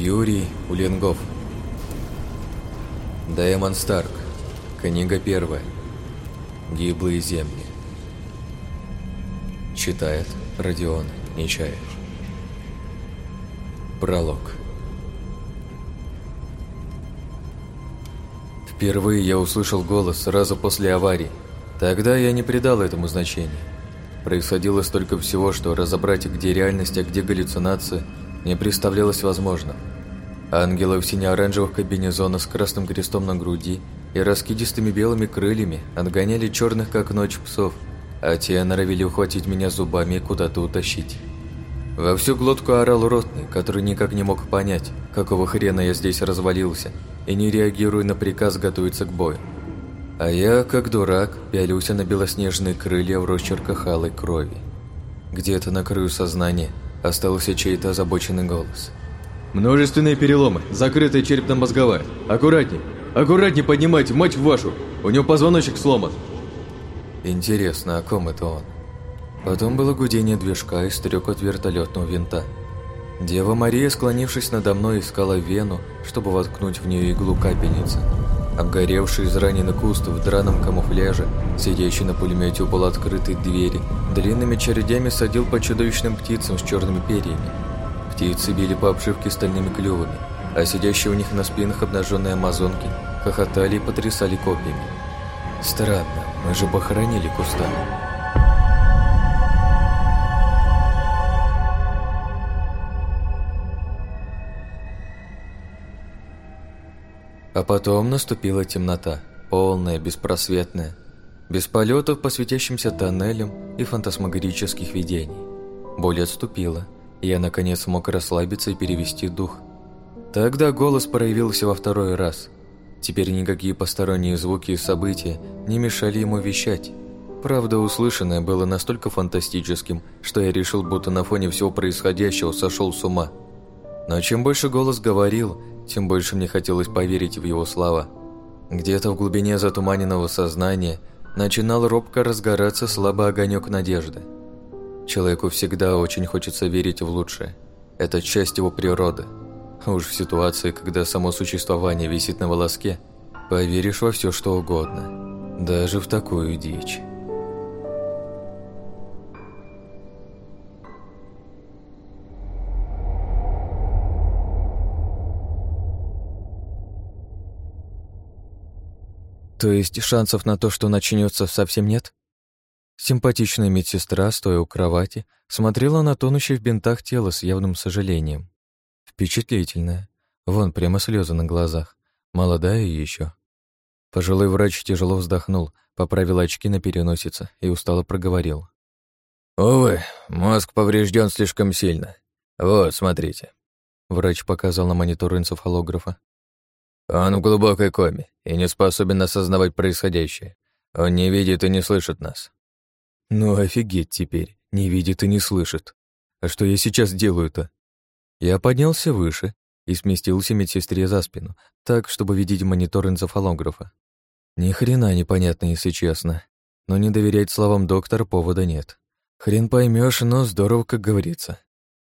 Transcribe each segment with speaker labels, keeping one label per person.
Speaker 1: Юрий Уленгов Даймон Старк Книга первая Гиблые земли Читает Родион Нечаев Пролог Впервые я услышал голос сразу после аварии. Тогда я не придал этому значения. Происходило столько всего, что разобрать, где реальность, а где галлюцинация, не представлялось возможным. Ангелы в сине-оранжевых комбинезонах с красным крестом на груди и раскидистыми белыми крыльями отгоняли черных, как ночь, псов, а те норовили ухватить меня зубами и куда-то утащить. Во всю глотку орал ротный, который никак не мог понять, какого хрена я здесь развалился, и не реагируя на приказ готовиться к бою. А я, как дурак, пялился на белоснежные крылья в росчерках алой крови. Где-то на краю сознания остался чей-то озабоченный голос.
Speaker 2: «Множественные переломы, закрытая черепно-мозговая. Аккуратней, аккуратней поднимайте, мать вашу! У него позвоночник сломан!»
Speaker 1: Интересно, о ком это он? Потом было гудение движка и стрекот вертолетного винта. Дева Мария, склонившись надо мной, искала вену, чтобы воткнуть в нее иглу капельницы. Обгоревший израненный куст в драном камуфляже, сидящий на пулемете у полуоткрытой двери, длинными чередями садил по чудовищным птицам с черными перьями. Птицы били по обшивке стальными клювами, а сидящие у них на спинах обнаженные амазонки хохотали и потрясали копьями. Странно, мы же похоронили куста. А потом наступила темнота, полная, беспросветная, без полетов по светящимся тоннелям и фантасмагорических видений. Боль отступила, я наконец смог расслабиться и перевести дух. Тогда голос проявился во второй раз. Теперь никакие посторонние звуки и события не мешали ему вещать. Правда, услышанное было настолько фантастическим, что я решил, будто на фоне всего происходящего сошел с ума. Но чем больше голос говорил, тем больше мне хотелось поверить в его слова. Где-то в глубине затуманенного сознания начинал робко разгораться слабый огонек надежды. Человеку всегда очень хочется верить в лучшее. Это часть его природы. Уж в ситуации, когда само существование висит на волоске, поверишь во все, что угодно. Даже в такую дичь. То есть шансов на то, что начнется, совсем нет? Симпатичная медсестра, стоя у кровати, смотрела на тонущее в бинтах тело с явным сожалением. Впечатлительная. Вон прямо слезы на глазах. Молодая еще. Пожилой врач тяжело вздохнул, поправил очки на переносице и устало проговорил.
Speaker 3: «Увы, мозг поврежден слишком сильно. Вот, смотрите».
Speaker 1: Врач показал на монитор энцефалографа.
Speaker 3: Он в глубокой коме и не способен осознавать происходящее. Он не видит и не слышит нас.
Speaker 1: Ну офигеть теперь, не видит и не слышит. А что я сейчас делаю-то? Я поднялся выше и сместился медсестре за спину, так, чтобы видеть монитор энцефалографа. Ни хрена непонятно, если честно. Но не доверять словам доктора повода нет. Хрен поймешь, но здорово, как говорится.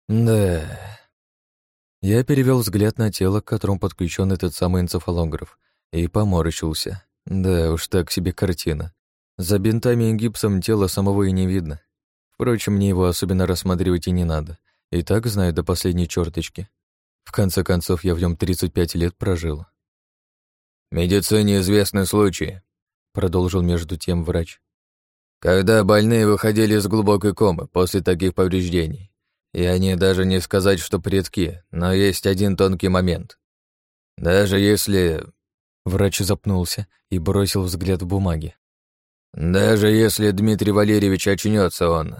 Speaker 1: Да, я перевел взгляд на тело, к которому подключен этот самый энцефалограф, и поморщился. Да уж так себе картина. За бинтами и гипсом тело самого и не видно. Впрочем, мне его особенно рассматривать и не надо. И так знаю до последней черточки. В конце концов, я в нем 35 лет прожил.
Speaker 3: «В медицине известны случаи», — продолжил между тем врач. «Когда больные выходили из глубокой комы после таких повреждений, и они даже не сказать, что предки, но есть один тонкий момент. Даже если...
Speaker 1: Врач запнулся и бросил взгляд в бумаги.
Speaker 3: Даже если Дмитрий Валерьевич очнется, он...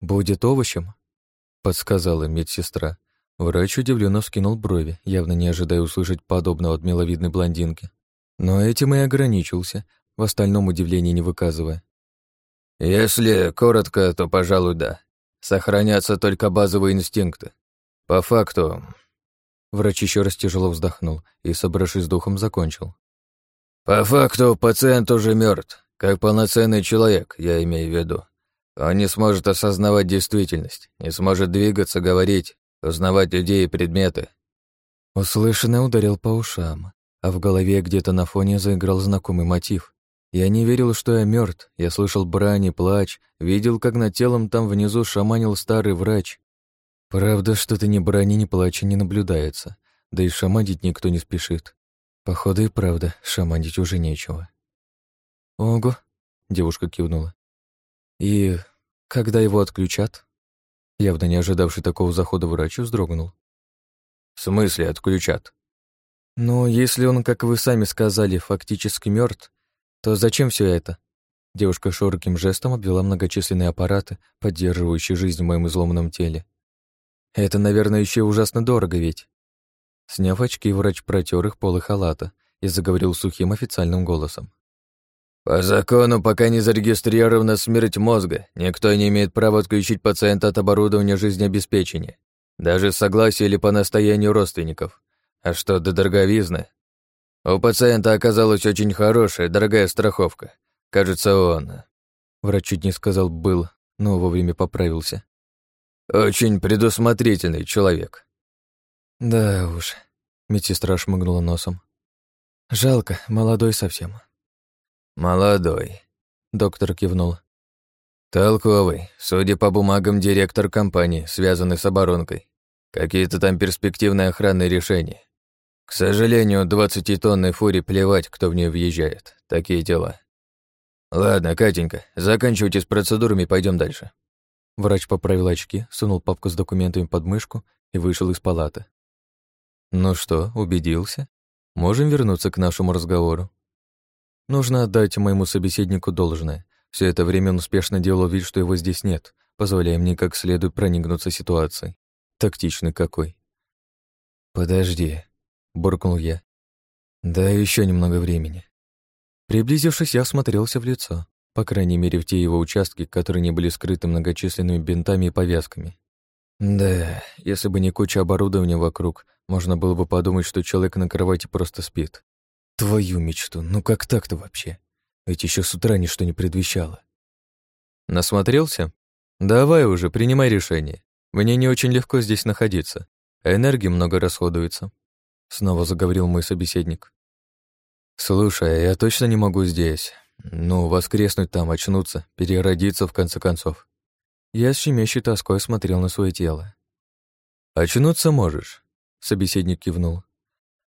Speaker 1: «Будет овощем?» — подсказала медсестра. Врач удивленно вскинул брови, явно не ожидая услышать подобного от миловидной блондинки. Но этим и ограничился, в остальном удивления не выказывая.
Speaker 3: «Если коротко, то, пожалуй, да. Сохранятся только базовые инстинкты. По факту...»
Speaker 1: Врач еще раз тяжело вздохнул и, собравшись с духом, закончил.
Speaker 3: «По факту пациент уже мертв, как полноценный человек, я имею в виду. Он не сможет осознавать действительность, не сможет двигаться, говорить, узнавать людей и предметы.
Speaker 1: Услышанное ударил по ушам, а в голове где-то на фоне заиграл знакомый мотив. Я не верил, что я мертв. Я слышал брань и плач, видел, как над телом там внизу шаманил старый врач. Правда, что-то ни брани, ни плача не наблюдается, да и шаманить никто не спешит. Походу и правда, шаманить уже нечего. «Ого», — девушка кивнула. «И когда его отключат?» Явно не ожидавший такого захода врач вздрогнул.
Speaker 3: «В смысле отключат?»
Speaker 1: «Ну, если он, как вы сами сказали, фактически мертв, то зачем все это?» Девушка широким жестом обвела многочисленные аппараты, поддерживающие жизнь в моем изломанном теле. «Это, наверное, еще ужасно дорого ведь». Сняв очки, врач протер их полы халата и заговорил сухим официальным голосом.
Speaker 3: По закону, пока не зарегистрирована смерть мозга, никто не имеет права отключить пациента от оборудования жизнеобеспечения, даже с согласия или по настоянию родственников. А что до дороговизны? У пациента оказалась очень хорошая, дорогая страховка. Кажется, он...
Speaker 1: Врач чуть не сказал «был», но вовремя поправился.
Speaker 3: Очень предусмотрительный человек.
Speaker 1: Да уж, медсестра шмыгнула носом. Жалко, молодой совсем.
Speaker 3: «Молодой», — доктор кивнул.
Speaker 1: «Толковый.
Speaker 3: Судя по бумагам, директор компании, связанный с оборонкой. Какие-то там перспективные охранные решения. К сожалению, 20-тонной фуре плевать, кто в нее въезжает. Такие дела. Ладно, Катенька, заканчивайте с процедурами, пойдем дальше».
Speaker 1: Врач поправил очки, сунул папку с документами под мышку и вышел из палаты. «Ну что, убедился? Можем вернуться к нашему разговору?» Нужно отдать моему собеседнику должное. Все это время он успешно делал вид, что его здесь нет, позволяя мне как следует проникнуться ситуацией. Тактичный какой. «Подожди», — буркнул я. «Да еще немного времени». Приблизившись, я осмотрелся в лицо, по крайней мере, в те его участки, которые не были скрыты многочисленными бинтами и повязками. Да, если бы не куча оборудования вокруг, можно было бы подумать, что человек на кровати просто спит. Твою мечту, ну как так-то вообще? Ведь еще с утра ничто не предвещало. Насмотрелся? Давай уже, принимай решение. Мне не очень легко здесь находиться. А энергии много расходуется. Снова заговорил мой собеседник. Слушай, я точно не могу здесь. Ну, воскреснуть там, очнуться, переродиться в конце концов. Я с щемящей тоской смотрел на свое тело. «Очнуться можешь», — собеседник кивнул.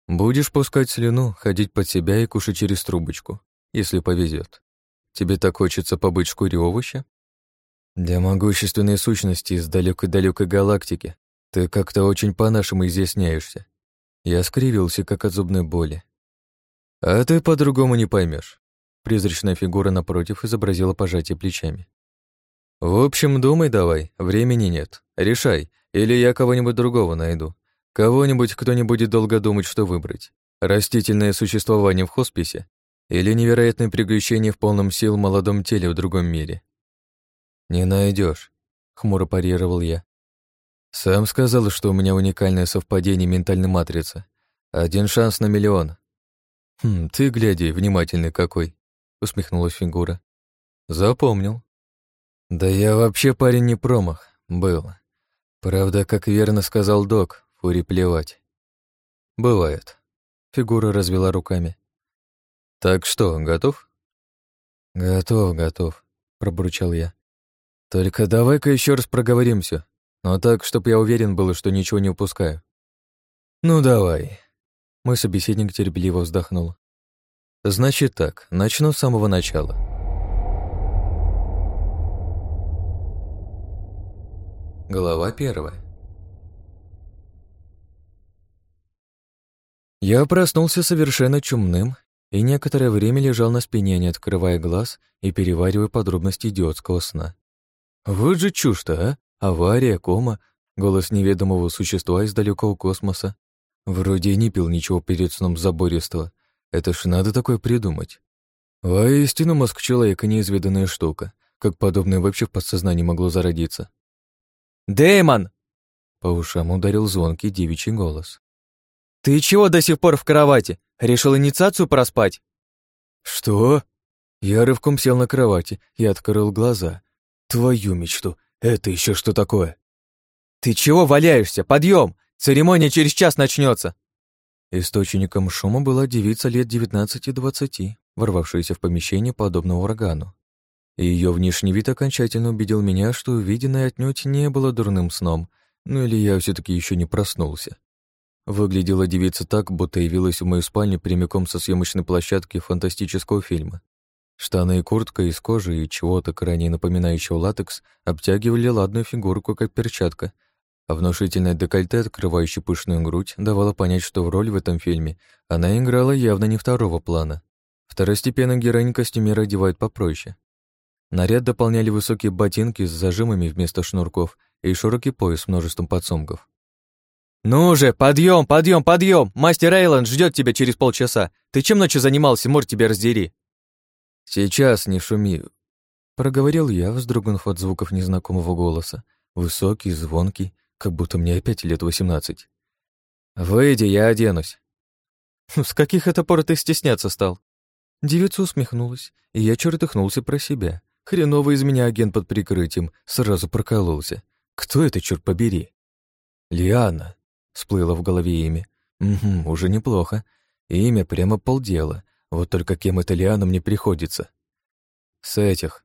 Speaker 1: Будешь пускать слюну, ходить под себя и кушать через трубочку, если повезет. Тебе так хочется побыть шкуре овоща? Для могущественной сущности из далекой-далекой галактики ты как-то очень по-нашему изъясняешься. Я скривился, как от зубной боли. А ты по-другому не поймешь. Призрачная фигура напротив изобразила пожатие плечами. В общем, думай давай, времени нет. Решай, или я кого-нибудь другого найду. Кого-нибудь, кто не будет долго думать, что выбрать. Растительное существование в хосписе или невероятное приключение в полном сил молодом теле в другом мире. «Не найдешь, хмуро парировал я. «Сам сказал, что у меня уникальное совпадение ментальной матрицы. Один шанс на миллион». «Хм, ты, гляди, внимательный какой», — усмехнулась фигура. «Запомнил». «Да я вообще парень не промах, был. Правда, как верно сказал док, Фури плевать. Бывает. Фигура развела руками. Так что, готов? Готов, готов, пробурчал я. Только давай-ка еще раз проговорим все, но так, чтоб я уверен был, что ничего не упускаю. Ну давай. Мой собеседник терпеливо вздохнул. Значит так, начну с самого начала. Глава первая. Я проснулся совершенно чумным и некоторое время лежал на спине, не открывая глаз и переваривая подробности идиотского сна. Вот же чушь-то, а? Авария, кома, голос неведомого существа из далекого космоса. Вроде и не пил ничего перед сном забористого. Это ж надо такое придумать. Воистину мозг человека неизведанная штука. Как подобное вообще в подсознании могло зародиться?
Speaker 4: «Дэймон!»
Speaker 1: По ушам ударил звонкий девичий голос.
Speaker 4: «Ты чего до сих пор в кровати? Решил инициацию проспать?»
Speaker 1: «Что?» Я рывком сел на кровати и открыл глаза. «Твою мечту! Это еще что такое?»
Speaker 4: «Ты чего валяешься? Подъем! Церемония через час начнется.
Speaker 1: Источником шума была девица лет 19-20, ворвавшаяся в помещение подобно урагану. Ее внешний вид окончательно убедил меня, что увиденное отнюдь не было дурным сном, ну или я все таки еще не проснулся. Выглядела девица так, будто явилась в мою спальню прямиком со съемочной площадки фантастического фильма. Штаны и куртка из кожи и чего-то крайне напоминающего латекс обтягивали ладную фигурку, как перчатка, а внушительное декольте, открывающее пышную грудь, давало понять, что в роль в этом фильме она играла явно не второго плана. Второстепенных героинь костюмера одевают попроще. Наряд дополняли высокие ботинки с зажимами вместо шнурков и широкий пояс с множеством подсумков.
Speaker 4: «Ну же, подъем, подъем, подъем! Мастер Эйланд ждет тебя через полчаса. Ты чем ночью занимался, мор тебя раздери?»
Speaker 1: «Сейчас не шуми», — проговорил я, вздрогнув от звуков незнакомого голоса. Высокий, звонкий, как будто мне опять лет восемнадцать. «Выйди, я оденусь».
Speaker 4: «С каких это пор ты стесняться стал?»
Speaker 1: Девица усмехнулась, и я чертыхнулся про себя. Хреново из меня агент под прикрытием, сразу прокололся. Кто это, черт побери? Лиана. Всплыло в голове имя. Угу, уже неплохо. Имя прямо полдела. Вот только кем это Лиана мне приходится. С этих.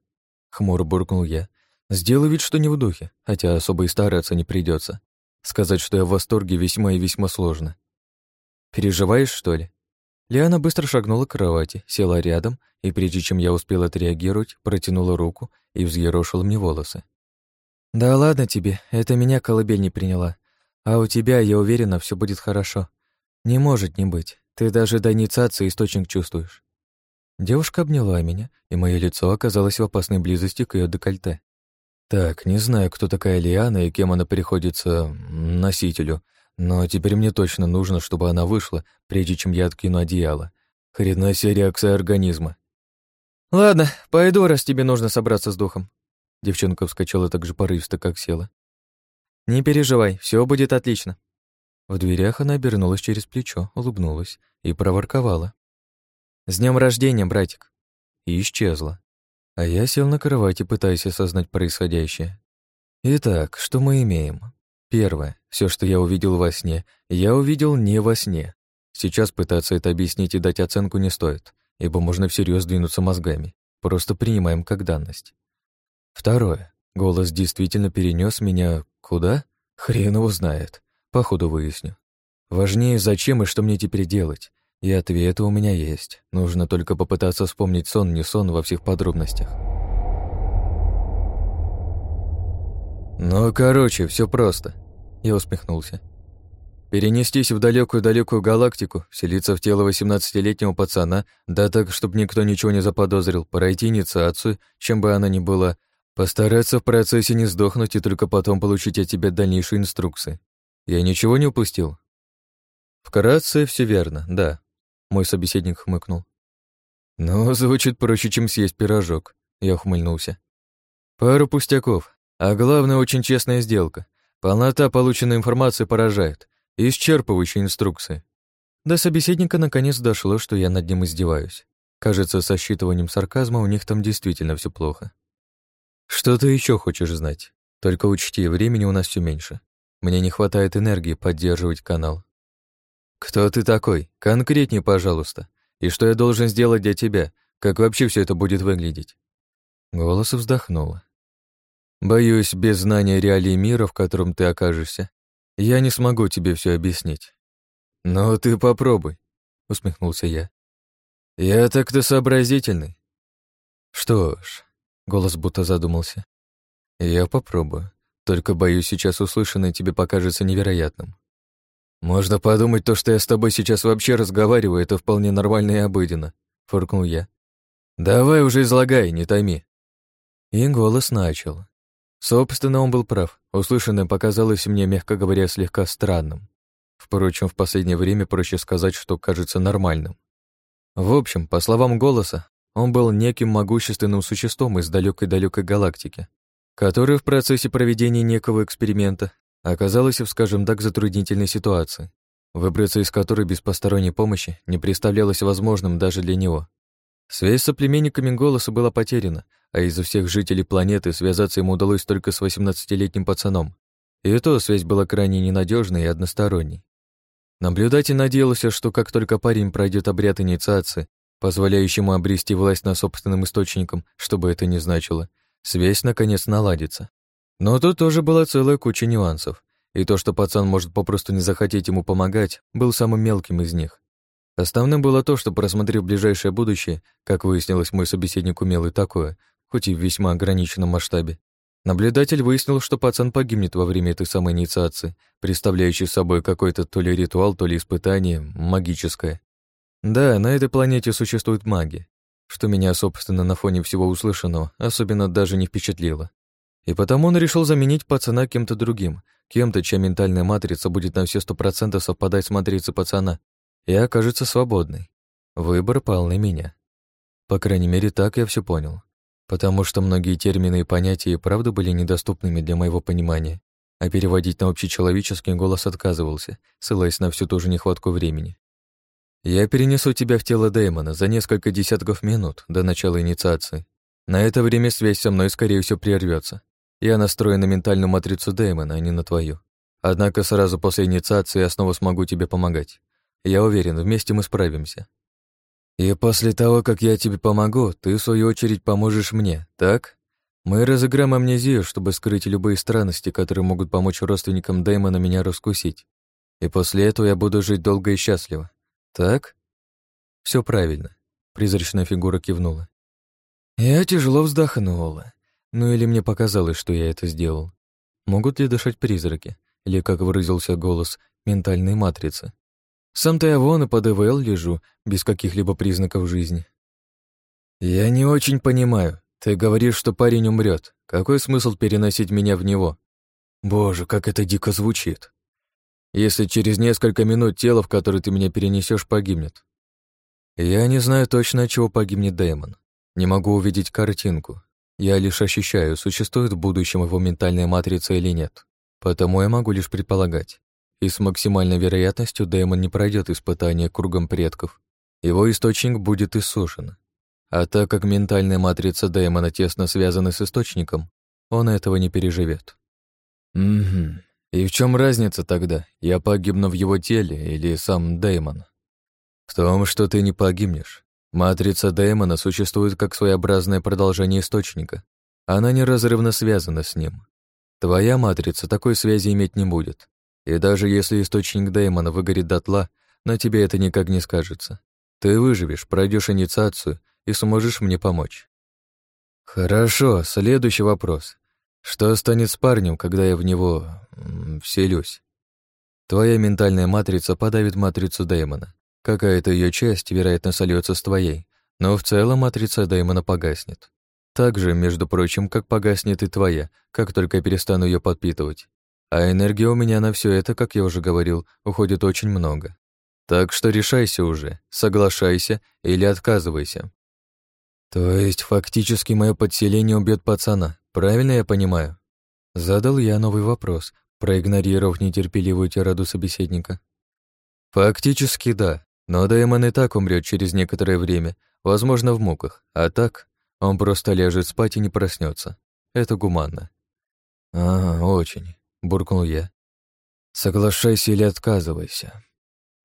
Speaker 1: Хмуро буркнул я. Сделаю вид, что не в духе, хотя особо и стараться не придется. Сказать, что я в восторге, весьма и весьма сложно. Переживаешь, что ли? Лиана быстро шагнула к кровати, села рядом и, прежде чем я успел отреагировать, протянула руку и взъерошила мне волосы. «Да ладно тебе, это меня колыбель не приняла. А у тебя, я уверена, все будет хорошо. Не может не быть. Ты даже до инициации источник чувствуешь». Девушка обняла меня, и мое лицо оказалось в опасной близости к ее декольте. Так, не знаю, кто такая Лиана и кем она приходится носителю, но теперь мне точно нужно, чтобы она вышла, прежде чем я откину одеяло. Хрена себе реакция организма. «Ладно, пойду, раз тебе нужно собраться с духом». Девчонка вскочила так же порывисто, как села. «Не переживай, все будет отлично». В дверях она обернулась через плечо, улыбнулась и проворковала. «С днем рождения, братик!» И исчезла. А я сел на кровати, пытаясь осознать происходящее. Итак, что мы имеем? Первое. Все, что я увидел во сне, я увидел не во сне. Сейчас пытаться это объяснить и дать оценку не стоит, ибо можно всерьез двинуться мозгами. Просто принимаем как данность. Второе. Голос действительно перенес меня куда? Хрен его знает. Походу выясню. Важнее, зачем и что мне теперь делать. И ответы у меня есть. Нужно только попытаться вспомнить сон, не сон во всех подробностях. «Ну, короче, все просто», — я усмехнулся. «Перенестись в далекую-далекую галактику, селиться в тело 18-летнего пацана, да так, чтобы никто ничего не заподозрил, пройти инициацию, чем бы она ни была, постараться в процессе не сдохнуть и только потом получить от тебя дальнейшие инструкции. Я ничего не упустил?» «Вкратце все верно, да», — мой собеседник хмыкнул. «Ну, звучит проще, чем съесть пирожок», — я ухмыльнулся. «Пару пустяков, а главное, очень честная сделка. Полнота полученной информации поражает. Исчерпывающие инструкции. До собеседника наконец дошло, что я над ним издеваюсь. Кажется, со считыванием сарказма у них там действительно все плохо. Что ты еще хочешь знать? Только учти, времени у нас все меньше. Мне не хватает энергии поддерживать канал. Кто ты такой? Конкретнее, пожалуйста. И что я должен сделать для тебя? Как вообще все это будет выглядеть? Голос вздохнула. Боюсь, без знания реалий мира, в котором ты окажешься, я не смогу тебе все объяснить. Но ты попробуй, усмехнулся я. Я так-то сообразительный. Что ж, голос будто задумался. Я попробую. Только боюсь, сейчас услышанное тебе покажется невероятным. Можно подумать, то, что я с тобой сейчас вообще разговариваю, это вполне нормально и обыденно, фыркнул я. Давай уже излагай, не томи. И голос начал. Собственно, он был прав. Услышанное показалось мне, мягко говоря, слегка странным. Впрочем, в последнее время проще сказать, что кажется нормальным. В общем, по словам голоса, он был неким могущественным существом из далекой-далекой галактики, который в процессе проведения некого эксперимента оказался в, скажем так, затруднительной ситуации, выбраться из которой без посторонней помощи не представлялось возможным даже для него. Связь с соплеменниками голоса была потеряна, а из всех жителей планеты связаться ему удалось только с 18-летним пацаном. И то связь была крайне ненадежной и односторонней. Наблюдатель надеялся, что как только парень пройдет обряд инициации, позволяющий ему обрести власть над собственным источником, что бы это ни значило, связь наконец наладится. Но тут тоже была целая куча нюансов, и то, что пацан может попросту не захотеть ему помогать, был самым мелким из них. Основным было то, что, просмотрев ближайшее будущее, как выяснилось, мой собеседник умел и такое, хоть и в весьма ограниченном масштабе, наблюдатель выяснил, что пацан погибнет во время этой самой инициации, представляющей собой какой-то то ли ритуал, то ли испытание, магическое. Да, на этой планете существует маги, что меня, собственно, на фоне всего услышанного особенно даже не впечатлило. И потому он решил заменить пацана кем-то другим, кем-то, чья ментальная матрица будет на все сто процентов совпадать с матрицей пацана, и окажется свободной. Выбор пал на меня. По крайней мере, так я все понял. Потому что многие термины и понятия и правда были недоступными для моего понимания, а переводить на общечеловеческий голос отказывался, ссылаясь на всю ту же нехватку времени. «Я перенесу тебя в тело Дэймона за несколько десятков минут до начала инициации. На это время связь со мной, скорее всего, прервется. Я настроен на ментальную матрицу Дэймона, а не на твою. Однако сразу после инициации я снова смогу тебе помогать. Я уверен, вместе мы справимся. И после того, как я тебе помогу, ты, в свою очередь, поможешь мне, так? Мы разыграем амнезию, чтобы скрыть любые странности, которые могут помочь родственникам Дэймона меня раскусить. И после этого я буду жить долго и счастливо. Так? Все правильно. Призрачная фигура кивнула. Я тяжело вздохнула. Ну или мне показалось, что я это сделал. Могут ли дышать призраки? Или, как выразился голос, ментальные матрицы? Сам-то я вон и под ИВЛ лежу, без каких-либо признаков жизни. Я не очень понимаю. Ты говоришь, что парень умрет. Какой смысл переносить меня в него? Боже, как это дико звучит. Если через несколько минут тело, в которое ты меня перенесешь, погибнет. Я не знаю точно, от чего погибнет Дэймон. Не могу увидеть картинку. Я лишь ощущаю, существует в будущем его ментальная матрица или нет. Потому я могу лишь предполагать и с максимальной вероятностью демон не пройдет испытание кругом предков. Его источник будет иссушен. А так как ментальная матрица демона тесно связана с источником, он этого не переживет. Угу. И в чем разница тогда? Я погибну в его теле или сам демон? В том, что ты не погибнешь. Матрица демона существует как своеобразное продолжение источника. Она неразрывно связана с ним. Твоя матрица такой связи иметь не будет. И даже если источник Дэймона выгорит дотла, на тебе это никак не скажется. Ты выживешь, пройдешь инициацию и сможешь мне помочь. Хорошо, следующий вопрос. Что станет с парнем, когда я в него вселюсь? Твоя ментальная матрица подавит матрицу Дэймона. Какая-то ее часть, вероятно, сольется с твоей, но в целом матрица Дэймона погаснет. Так же, между прочим, как погаснет и твоя, как только я перестану ее подпитывать. А энергии у меня на все это, как я уже говорил, уходит очень много. Так что решайся уже, соглашайся или отказывайся. То есть фактически мое подселение убьет пацана, правильно я понимаю? Задал я новый вопрос, проигнорировав нетерпеливую тираду собеседника. Фактически да, но Даймон и так умрет через некоторое время, возможно, в муках, а так он просто ляжет спать и не проснется. Это гуманно. А, очень буркнул я. Соглашайся или отказывайся.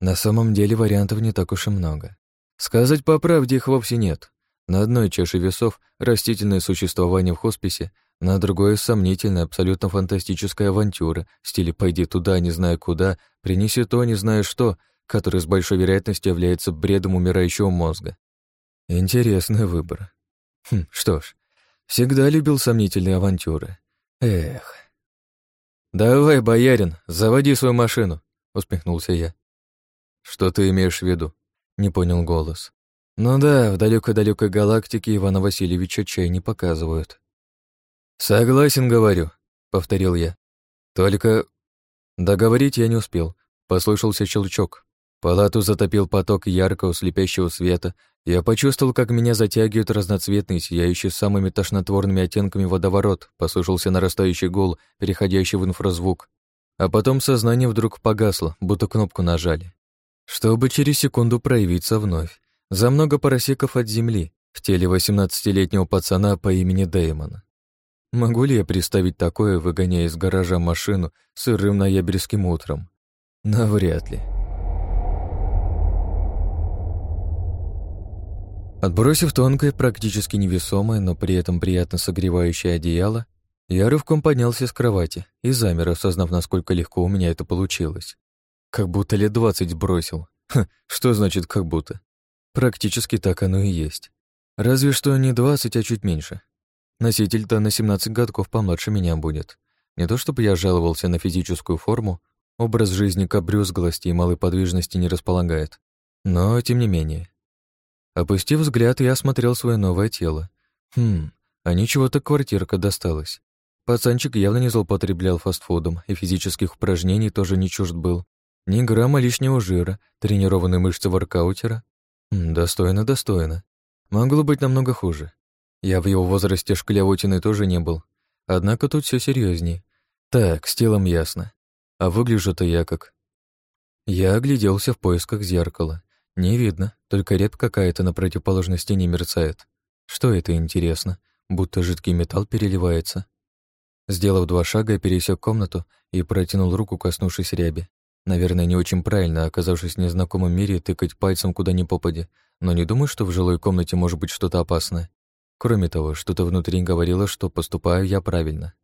Speaker 1: На самом деле вариантов не так уж и много. Сказать по правде их вовсе нет. На одной чаше весов растительное существование в хосписе, на другой сомнительная, абсолютно фантастическая авантюра в стиле «пойди туда, не зная куда, принеси то, не зная что», который с большой вероятностью является бредом умирающего мозга. Интересный выбор. Хм, что ж, всегда любил сомнительные авантюры. Эх. «Давай, боярин, заводи свою машину», — усмехнулся я. «Что ты имеешь в виду?» — не понял голос. «Ну да, в далекой-далекой галактике Ивана Васильевича чай не показывают». «Согласен, говорю», — повторил я. «Только...» Договорить я не успел. Послышался щелчок. Палату затопил поток яркого слепящего света. Я почувствовал, как меня затягивает разноцветный, сияющий самыми тошнотворными оттенками водоворот. Послышался нарастающий гул, переходящий в инфразвук. А потом сознание вдруг погасло, будто кнопку нажали. Чтобы через секунду проявиться вновь. За много парасеков от земли, в теле 18-летнего пацана по имени Дэймона. Могу ли я представить такое, выгоняя из гаража машину сырым ноябрьским утром? Навряд ли. Отбросив тонкое, практически невесомое, но при этом приятно согревающее одеяло, я рывком поднялся с кровати и замер, осознав, насколько легко у меня это получилось. Как будто лет двадцать сбросил. Ха, что значит «как будто»? Практически так оно и есть. Разве что не двадцать, а чуть меньше. Носитель-то на 17 годков помладше меня будет. Не то чтобы я жаловался на физическую форму, образ жизни к обрюзглости и малой подвижности не располагает. Но, тем не менее. Опустив взгляд, я осмотрел свое новое тело. Хм, а ничего-то квартирка досталась. Пацанчик явно не злоупотреблял фастфудом, и физических упражнений тоже не чужд был. Ни грамма лишнего жира, тренированные мышцы воркаутера. Достойно, достойно. Могло быть намного хуже. Я в его возрасте шклявотиной тоже не был. Однако тут все серьезнее. Так, с телом ясно. А выгляжу-то я как... Я огляделся в поисках зеркала. Не видно, только рябь какая-то на противоположной стене мерцает. Что это, интересно? Будто жидкий металл переливается. Сделав два шага, пересек комнату и протянул руку, коснувшись ряби. Наверное, не очень правильно, оказавшись в незнакомом мире, тыкать пальцем куда ни попади, но не думаю, что в жилой комнате может быть что-то опасное. Кроме того, что-то внутри говорило, что поступаю я правильно.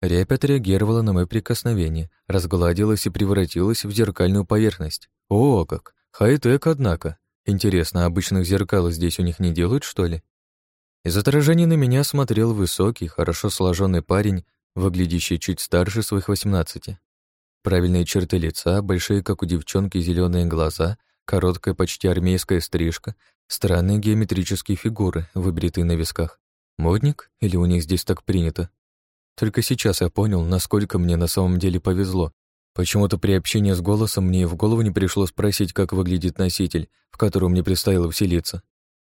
Speaker 1: Рябь отреагировала на мое прикосновение, разгладилась и превратилась в зеркальную поверхность. О, как! Хай-тек, однако. Интересно, обычных зеркал здесь у них не делают, что ли? Из отражения на меня смотрел высокий, хорошо сложенный парень, выглядящий чуть старше своих восемнадцати. Правильные черты лица, большие, как у девчонки, зеленые глаза, короткая, почти армейская стрижка, Странные геометрические фигуры, выбритые на висках. Модник? Или у них здесь так принято? Только сейчас я понял, насколько мне на самом деле повезло. Почему-то при общении с голосом мне в голову не пришло спросить, как выглядит носитель, в котором мне предстояло вселиться.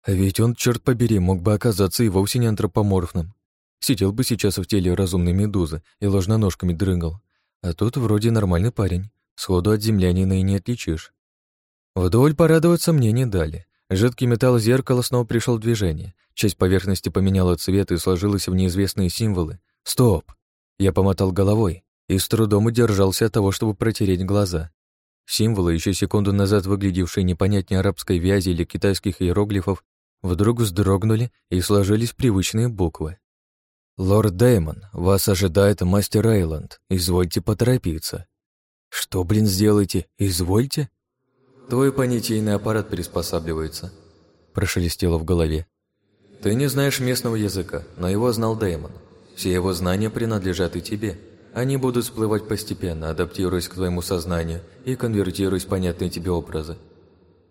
Speaker 1: А ведь он, черт побери, мог бы оказаться и вовсе не антропоморфным. Сидел бы сейчас в теле разумной медузы и ложноножками дрыгал. А тут вроде нормальный парень. Сходу от землянина и не отличишь. Вдоволь порадоваться мне не дали. Жидкий металл зеркала снова пришел в движение. Часть поверхности поменяла цвет и сложилась в неизвестные символы. Стоп! Я помотал головой и с трудом удержался от того, чтобы протереть глаза. Символы, еще секунду назад выглядевшие непонятнее арабской вязи или китайских иероглифов, вдруг вздрогнули и сложились привычные буквы. «Лорд Дэймон, вас ожидает мастер Эйланд. Извольте поторопиться». «Что, блин, сделаете? Извольте?» Твой понятийный аппарат приспосабливается», – прошелестело в голове. «Ты не знаешь местного языка, но его знал Дэймон. Все его знания принадлежат и тебе. Они будут всплывать постепенно, адаптируясь к твоему сознанию и конвертируясь в понятные тебе образы».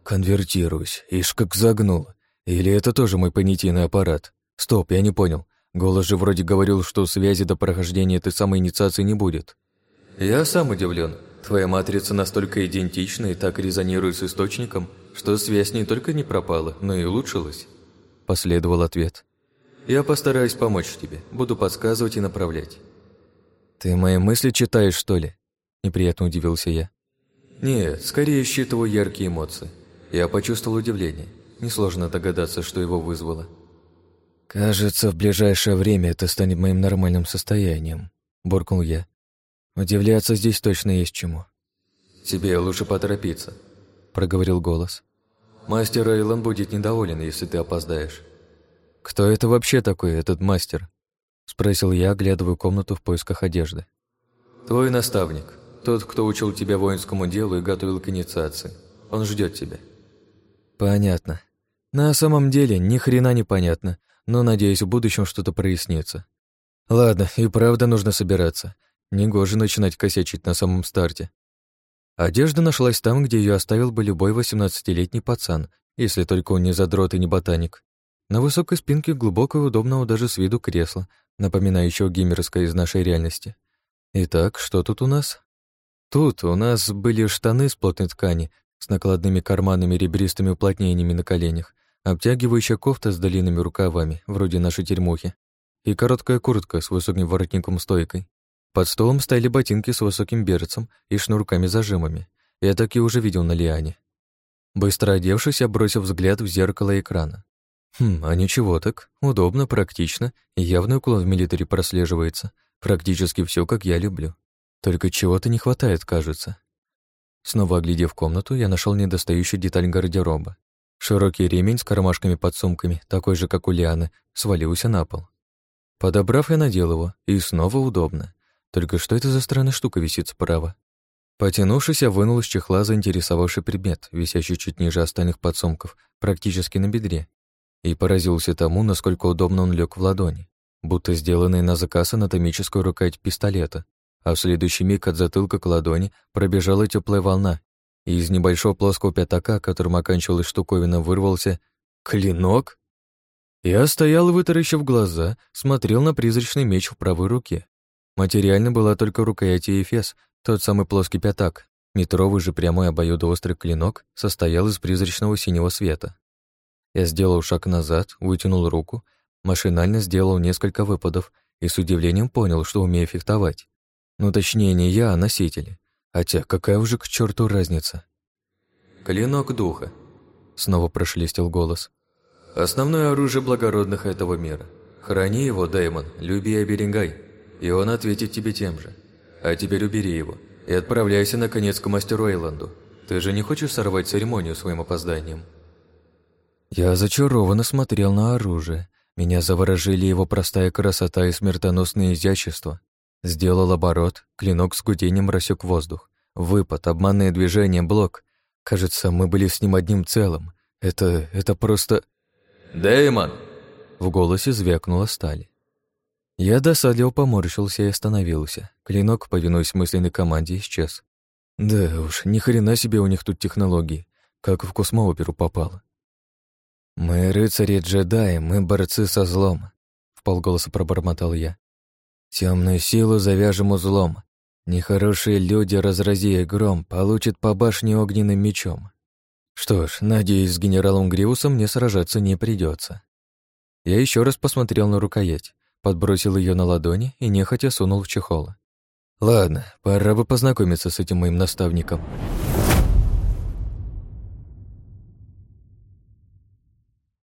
Speaker 1: «Конвертируюсь. Ишь, как загнул. Или это тоже мой понятийный аппарат? Стоп, я не понял. Голос же вроде говорил, что связи до прохождения этой самой инициации не будет». «Я сам удивлен. Твоя матрица настолько идентична и так резонирует с источником, что связь не только не пропала, но и улучшилась. Последовал ответ. Я постараюсь помочь тебе, буду подсказывать и направлять. Ты мои мысли читаешь, что ли? Неприятно удивился я. Нет, скорее считываю яркие эмоции. Я почувствовал удивление. Несложно догадаться, что его вызвало. «Кажется, в ближайшее время это станет моим нормальным состоянием», — буркнул я, Удивляться здесь точно есть чему. «Тебе лучше поторопиться», — проговорил голос. «Мастер Эйлон будет недоволен, если ты опоздаешь». «Кто это вообще такой, этот мастер?» — спросил я, оглядывая комнату в поисках одежды. «Твой наставник. Тот, кто учил тебя воинскому делу и готовил к инициации. Он ждет тебя». «Понятно. На самом деле, ни хрена не понятно, но, надеюсь, в будущем что-то прояснится. Ладно, и правда нужно собираться. Негоже начинать косячить на самом старте. Одежда нашлась там, где ее оставил бы любой 18-летний пацан, если только он не задрот и не ботаник. На высокой спинке глубокого удобного даже с виду кресла, напоминающего геймерское из нашей реальности. Итак, что тут у нас? Тут у нас были штаны из плотной ткани с накладными карманами ребристыми уплотнениями на коленях, обтягивающая кофта с длинными рукавами, вроде нашей термухи, и короткая куртка с высоким воротником-стойкой. Под столом стояли ботинки с высоким берцем и шнурками-зажимами. Я так и уже видел на Лиане. Быстро одевшись, я бросил взгляд в зеркало экрана. Хм, а ничего так. Удобно, практично, и явный уклон в милитаре прослеживается. Практически все, как я люблю. Только чего-то не хватает, кажется. Снова оглядев комнату, я нашел недостающую деталь гардероба.
Speaker 4: Широкий ремень с кармашками под сумками, такой же, как у Лианы, свалился на пол. Подобрав, я надел его, и снова удобно. Только что это за странная штука висит справа? Потянувшись, я вынул из чехла заинтересовавший предмет, висящий чуть ниже остальных подсумков, практически на бедре, и поразился тому, насколько удобно он лег в ладони, будто сделанный на заказ анатомическую рукоять пистолета, а в следующий миг от затылка к ладони пробежала теплая волна, и из небольшого плоского пятака, которым оканчивалась штуковина, вырвался клинок. Я стоял, вытаращив глаза, смотрел на призрачный меч в правой руке. Материально была только рукоять и эфес, тот самый плоский пятак. Метровый же прямой обоюдоострый клинок состоял из призрачного синего света. Я сделал шаг назад, вытянул руку, машинально сделал несколько выпадов и с удивлением понял, что умею фехтовать. Ну, точнее, не я, а носители. Хотя какая уже к черту разница? «Клинок духа», — снова прошелестел голос. «Основное оружие благородных этого мира. Храни его, Дэймон, люби и оберегай, и он ответит тебе тем же. А теперь убери его и отправляйся, наконец, к мастеру Эйланду. Ты же не хочешь сорвать церемонию своим опозданием?» Я зачарованно смотрел на оружие. Меня заворожили его простая красота и смертоносное изящество. Сделал оборот, клинок с гудением рассек воздух. Выпад, обманное движение, блок. Кажется, мы были с ним одним целым. Это... это просто...
Speaker 2: «Дэймон!»
Speaker 4: В голосе звякнула сталь. Я досадливо поморщился и остановился. Клинок, повинуясь мысленной команде, исчез. Да уж, ни хрена себе у них тут технологии. Как в космооперу попало. «Мы рыцари-джедаи, мы борцы со злом», — в полголоса пробормотал я. Темную силу завяжем узлом. Нехорошие люди, разрази гром, получат по башне огненным мечом. Что ж, надеюсь, с генералом Гриусом мне сражаться не придется. Я еще раз посмотрел на рукоять подбросил ее на ладони и нехотя сунул в чехол. Ладно, пора бы познакомиться с этим моим наставником.